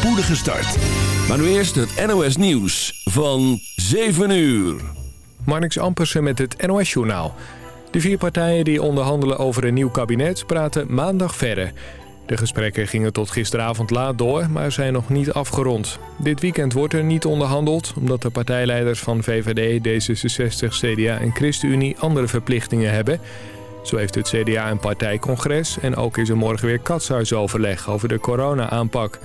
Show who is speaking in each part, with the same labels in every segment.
Speaker 1: spoedige start. Maar nu eerst het NOS Nieuws van 7 uur.
Speaker 2: Marnix Ampersen met het NOS Journaal. De vier partijen die onderhandelen over een nieuw kabinet praten maandag verder. De gesprekken gingen tot gisteravond laat door, maar zijn nog niet afgerond. Dit weekend wordt er niet onderhandeld... omdat de partijleiders van VVD, D66, CDA en ChristenUnie andere verplichtingen hebben... Zo heeft het CDA een partijcongres en ook is er morgen weer katshuisoverleg over de corona-aanpak.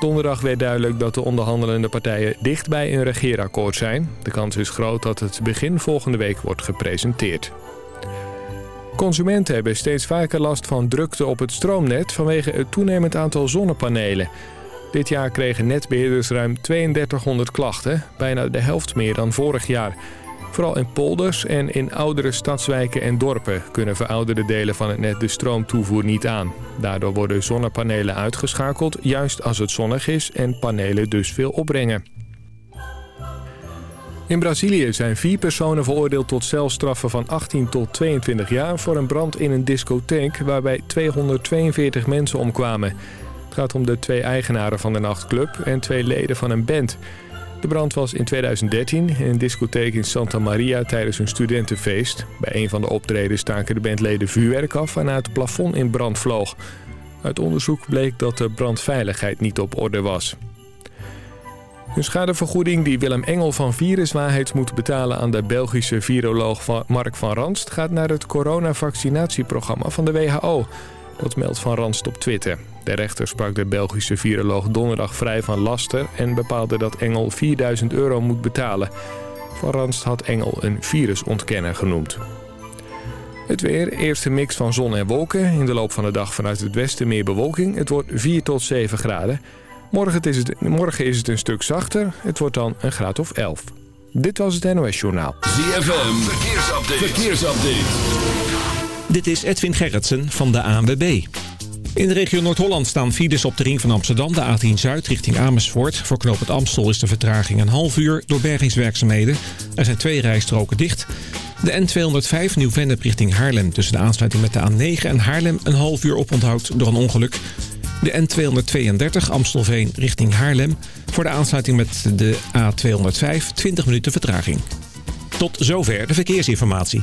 Speaker 2: Donderdag werd duidelijk dat de onderhandelende partijen dicht bij een regeerakkoord zijn. De kans is groot dat het begin volgende week wordt gepresenteerd. Consumenten hebben steeds vaker last van drukte op het stroomnet vanwege het toenemend aantal zonnepanelen. Dit jaar kregen netbeheerders ruim 3200 klachten, bijna de helft meer dan vorig jaar. Vooral in polders en in oudere stadswijken en dorpen kunnen verouderde delen van het net de stroomtoevoer niet aan. Daardoor worden zonnepanelen uitgeschakeld, juist als het zonnig is en panelen dus veel opbrengen. In Brazilië zijn vier personen veroordeeld tot celstraffen van 18 tot 22 jaar... voor een brand in een discotheek waarbij 242 mensen omkwamen. Het gaat om de twee eigenaren van de nachtclub en twee leden van een band... De brand was in 2013 in een discotheek in Santa Maria tijdens een studentenfeest. Bij een van de optredens staken de bandleden vuurwerk af waarna het plafond in brand vloog. Uit onderzoek bleek dat de brandveiligheid niet op orde was. Een schadevergoeding die Willem Engel van Viruswaarheid moet betalen aan de Belgische viroloog Mark van Ranst... gaat naar het coronavaccinatieprogramma van de WHO. Dat meldt Van Ranst op Twitter. De rechter sprak de Belgische viroloog donderdag vrij van laster... en bepaalde dat Engel 4000 euro moet betalen. Van Ranst had Engel een virusontkenner genoemd. Het weer, eerste mix van zon en wolken. In de loop van de dag vanuit het westen meer bewolking. Het wordt 4 tot 7 graden. Morgen is, het, morgen is het een stuk zachter. Het wordt dan een graad of 11. Dit was het NOS Journaal.
Speaker 1: ZFM, verkeersupdate. verkeersupdate.
Speaker 3: Dit is Edwin Gerritsen van de ANWB. In de regio Noord-Holland staan files op de ring van Amsterdam, de A10 Zuid richting Amersfoort. Voor knoop het Amstel is de vertraging een half uur door bergingswerkzaamheden. Er zijn twee rijstroken dicht. De N205 Nieuw-Vennep richting Haarlem tussen de aansluiting met de A9 en Haarlem een half uur oponthoud door een ongeluk. De N232 Amstelveen richting Haarlem voor de aansluiting met de A205 20 minuten vertraging. Tot zover de verkeersinformatie.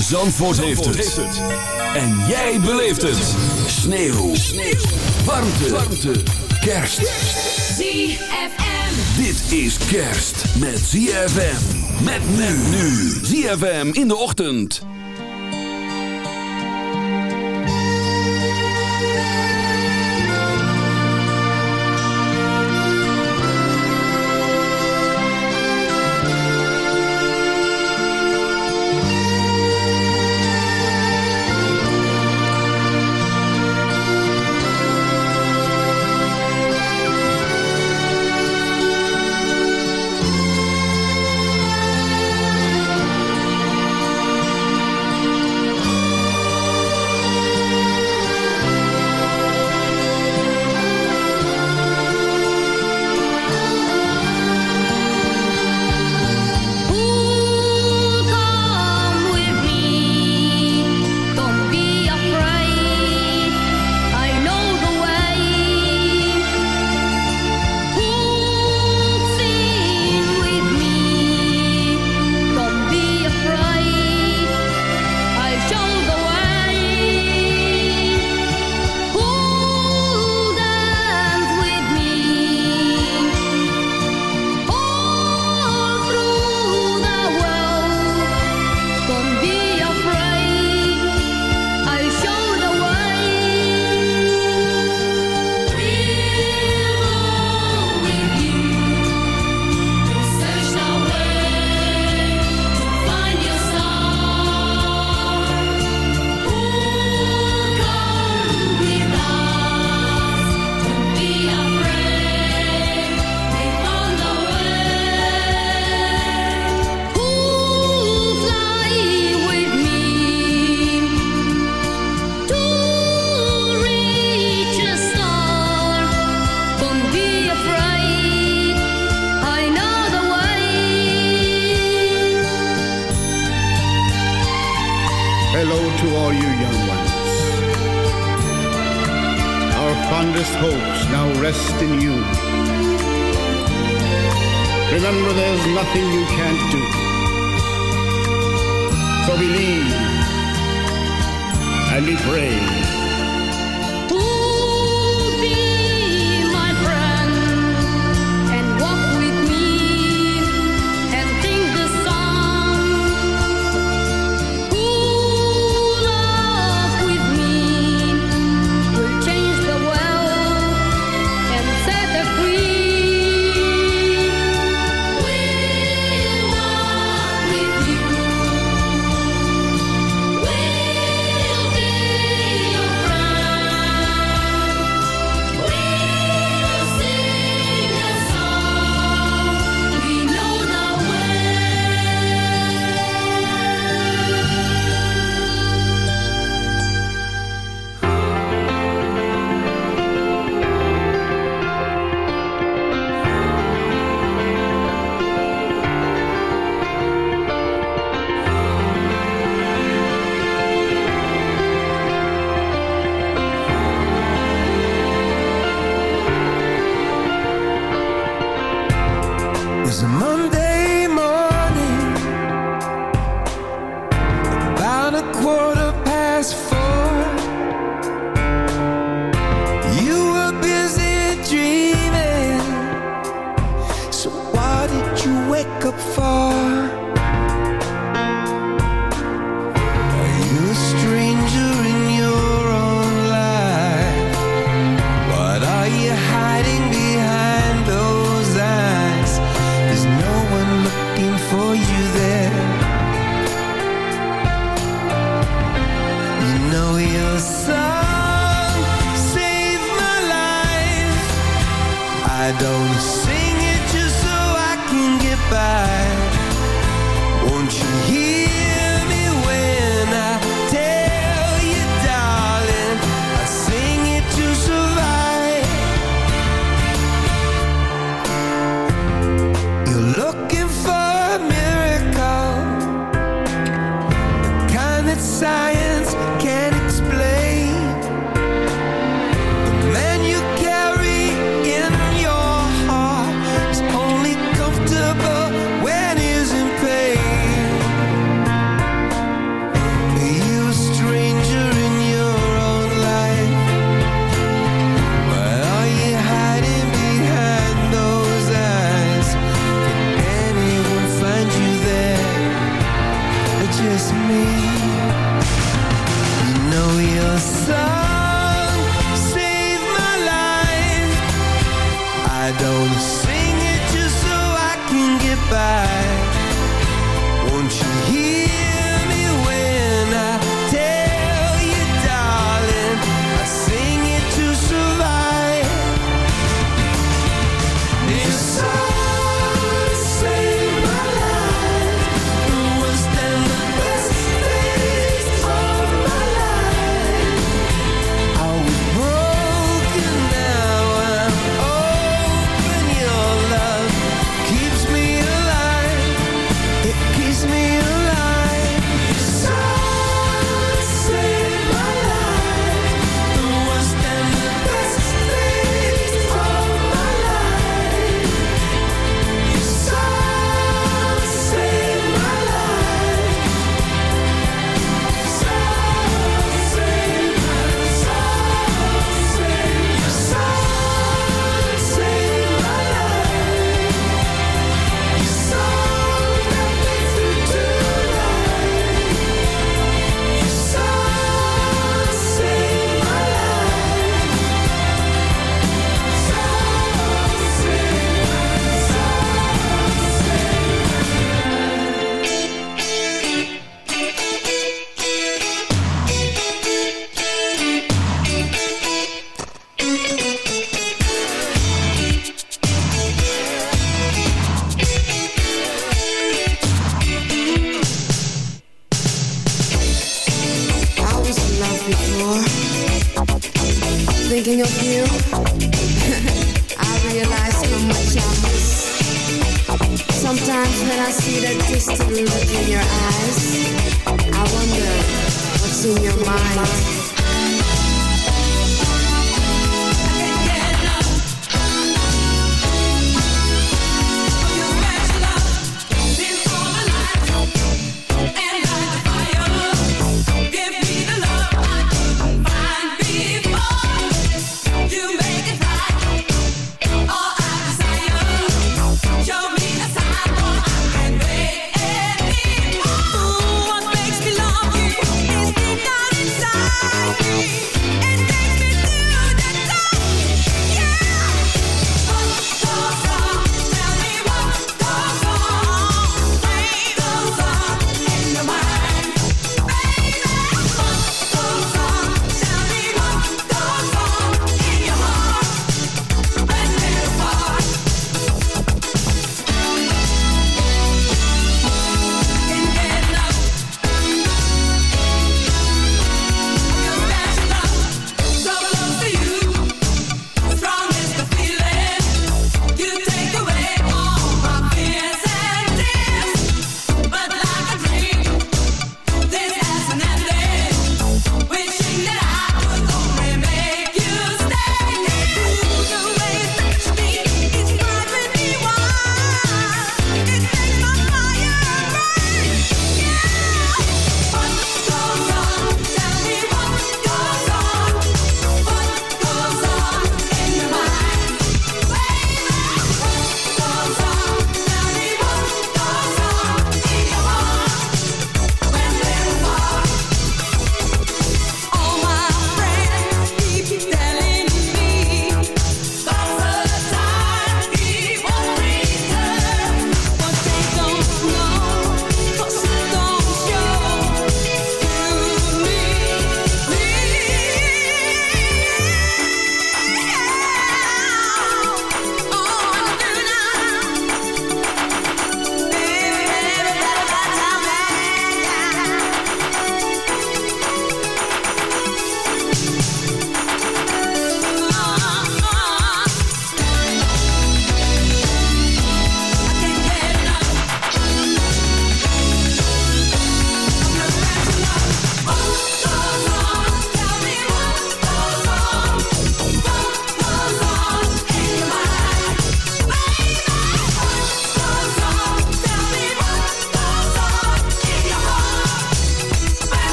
Speaker 1: Zandvoort, heeft, het. En jij beleeft het. Sneeuw. Sneeuw. Warmte. Warmte. Kerst.
Speaker 4: ZFM.
Speaker 1: Dit is kerst met ZFM. Met men nu. ZFM in de ochtend.
Speaker 5: Nothing you can't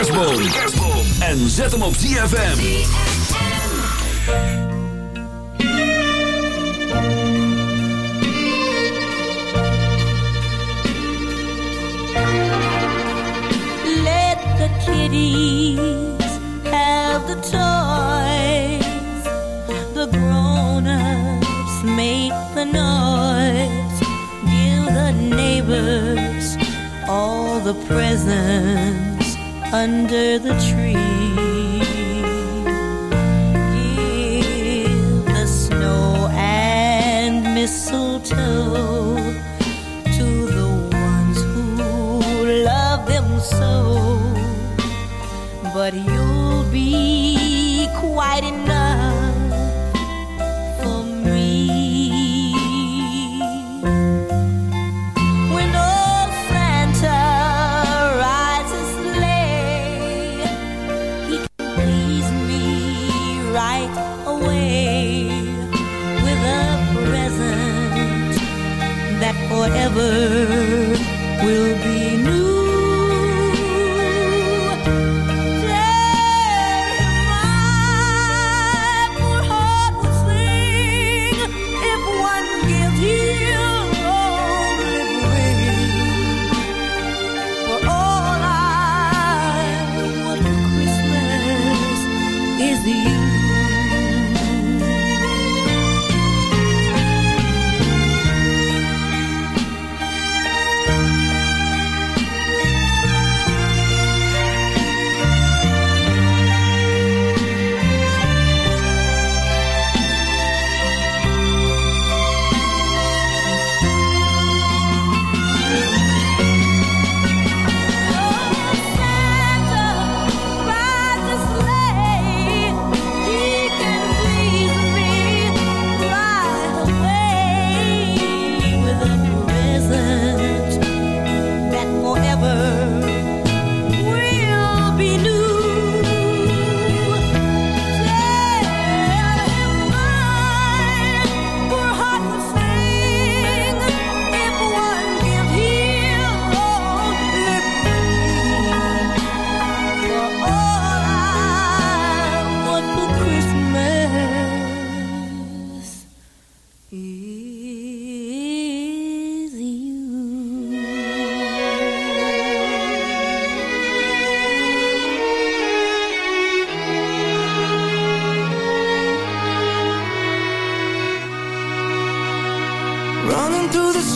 Speaker 6: kerstboom. En zet hem op ZFM.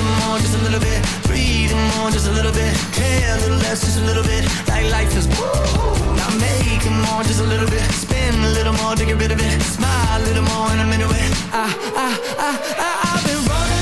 Speaker 7: I'm more, just a little bit, breathing more, just a little bit, care a little less, just a little bit, like life is woo. Now making more, just a little bit, spin a little more to get rid of it, smile a little more and I'm into it. I, I, I, I, I've been running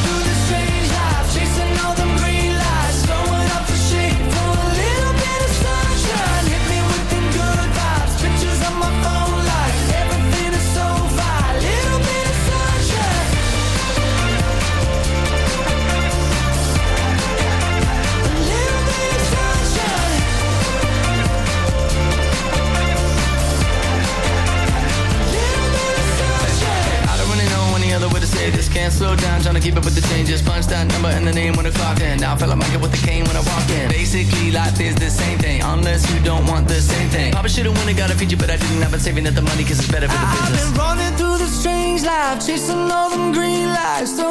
Speaker 7: Punch that number and the name when the clock in. Now I feel like Michael with the cane when I walk in. Basically, life is the same thing, unless you don't want the same thing. Probably should've won and got a feature, but I didn't. I've been saving up the money, cause it's better for the
Speaker 8: I've
Speaker 7: business.
Speaker 8: been running through the strange life, chasing all them green lights, throwing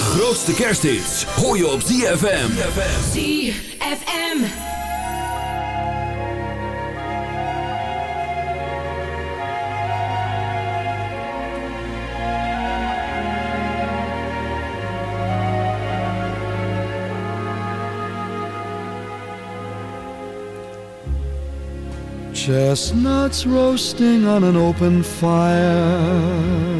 Speaker 6: de grootste kersthits hoor je op ZFM.
Speaker 9: ZFM.
Speaker 10: Chestnuts roasting on an open fire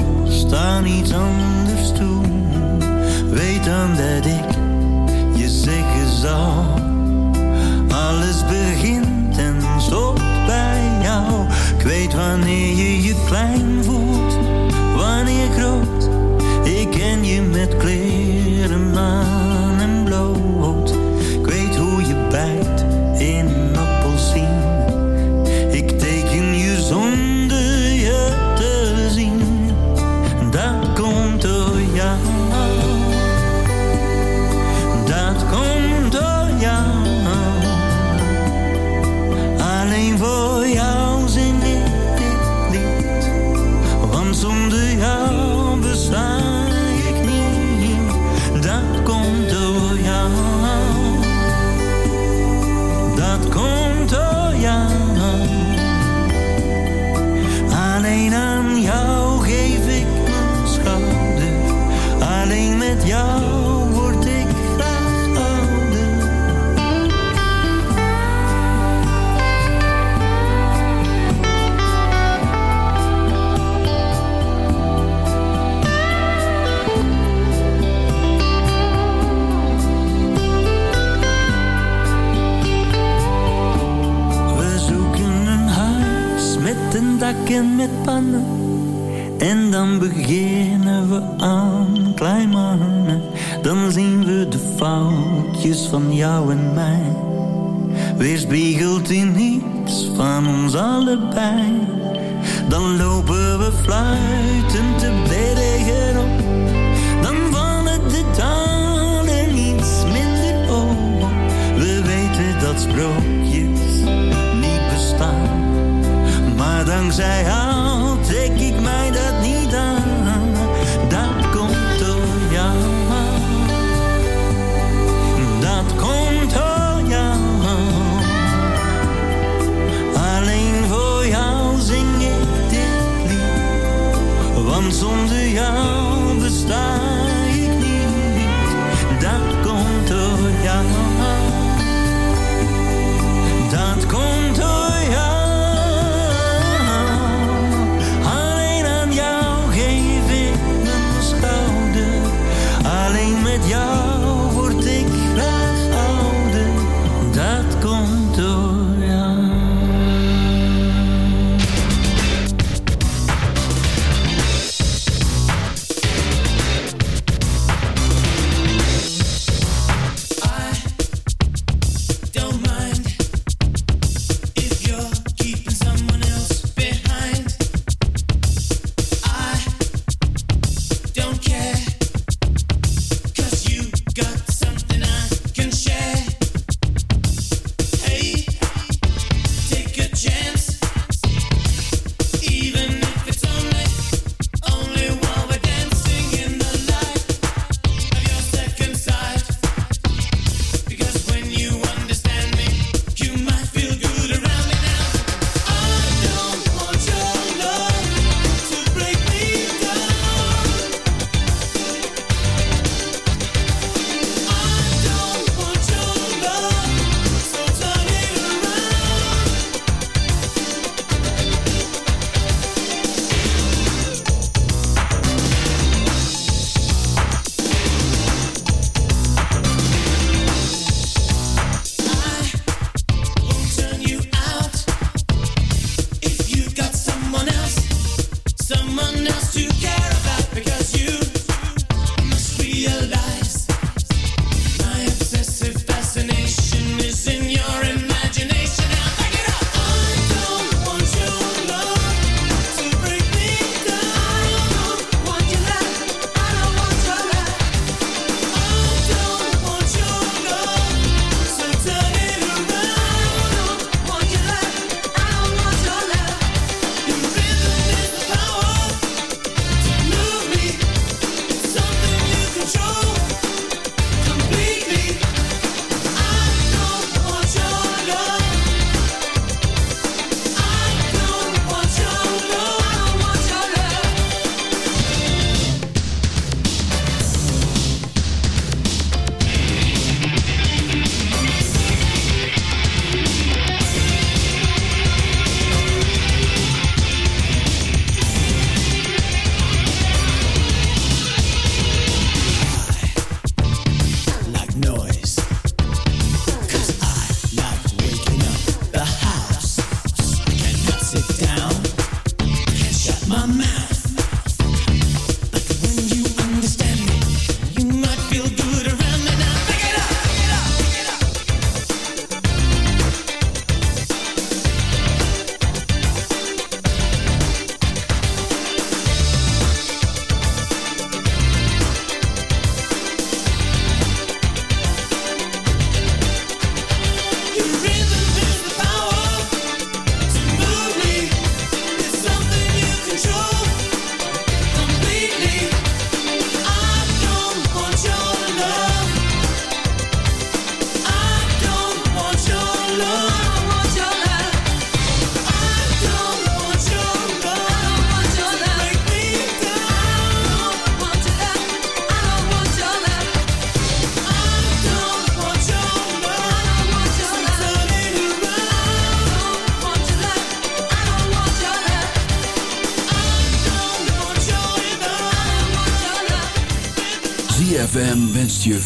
Speaker 11: sta niets anders doen, Weet dan dat ik je zeggen zal. Alles begint en stopt bij jou. Ik weet wanneer je je klein voelt, wanneer groot. Ik ken je met
Speaker 1: kleur.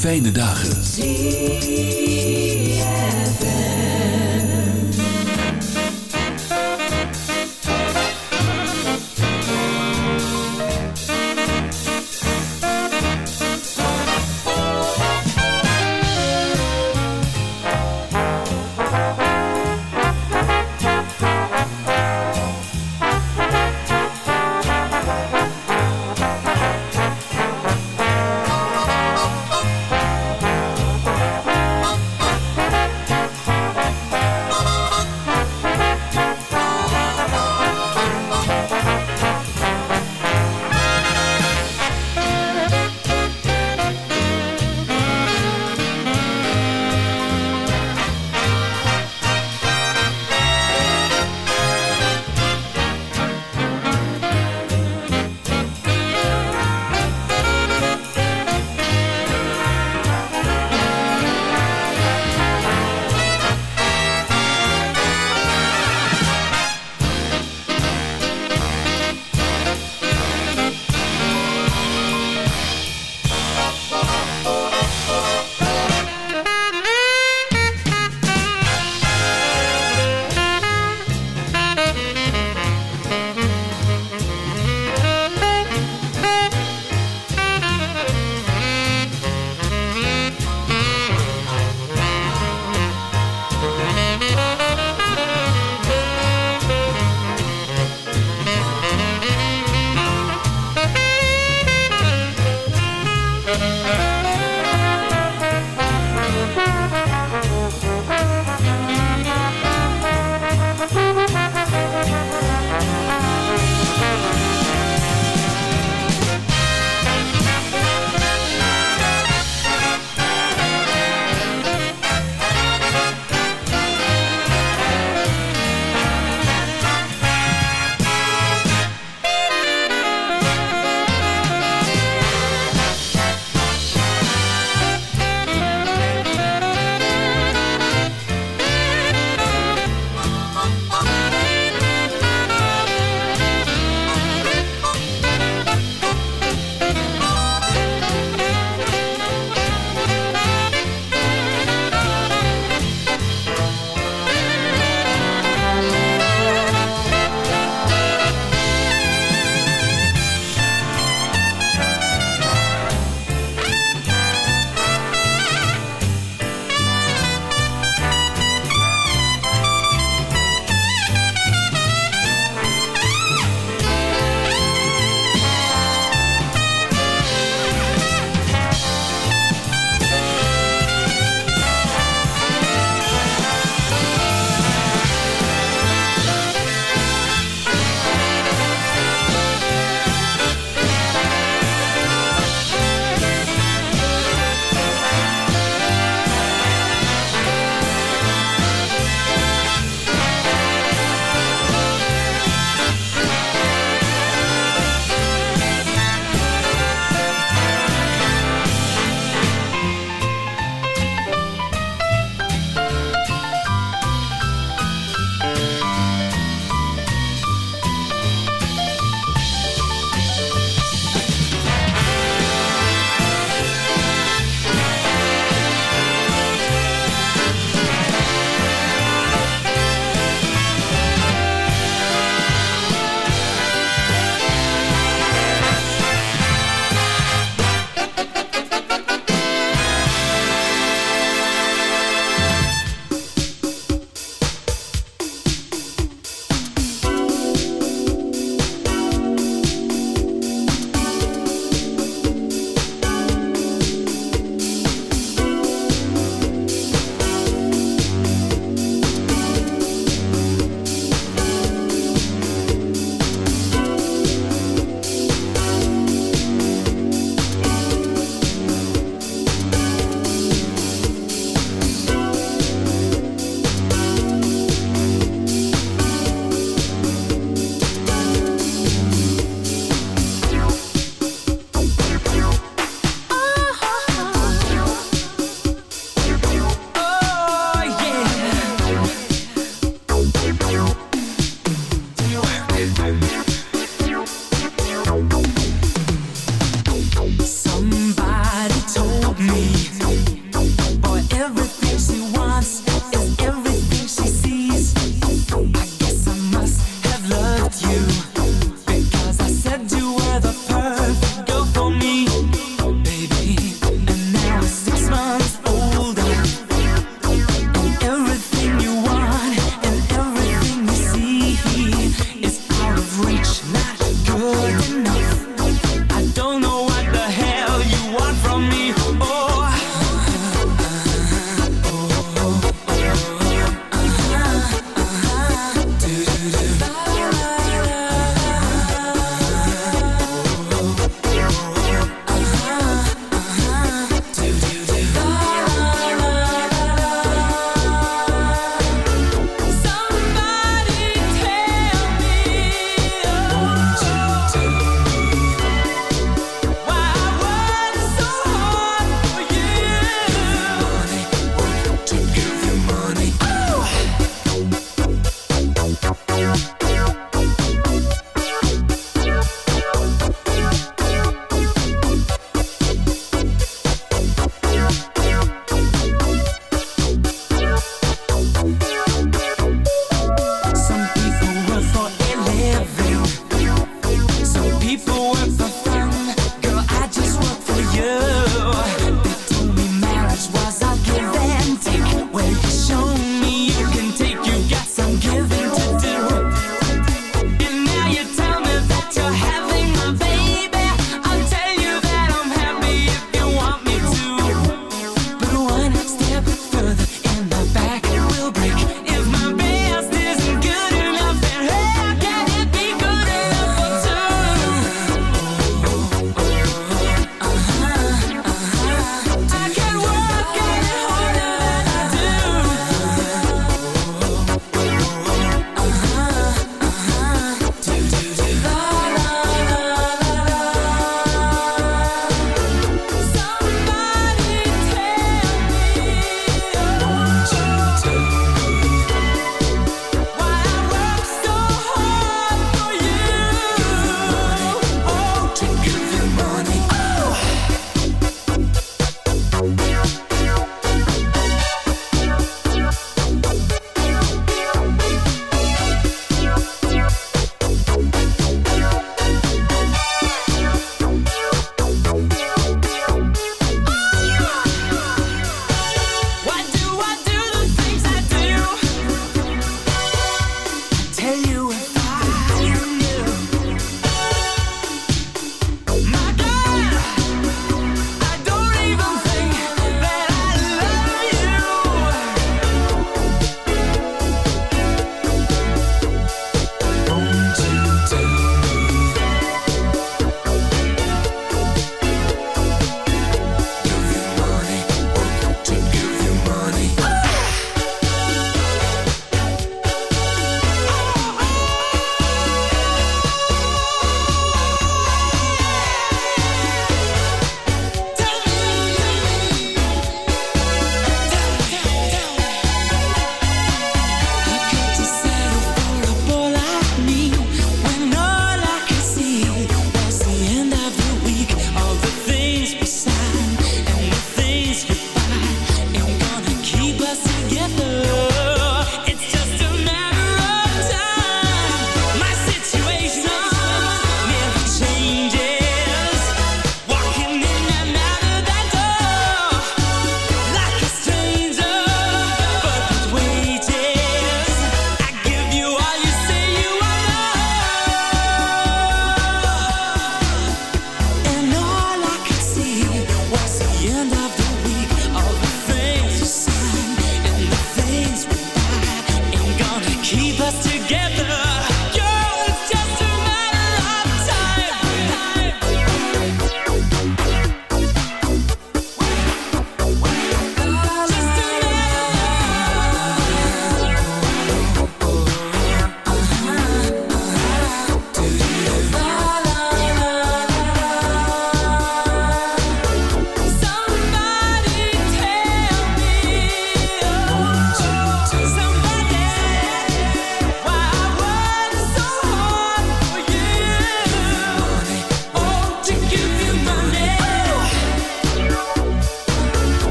Speaker 1: Fijne dagen.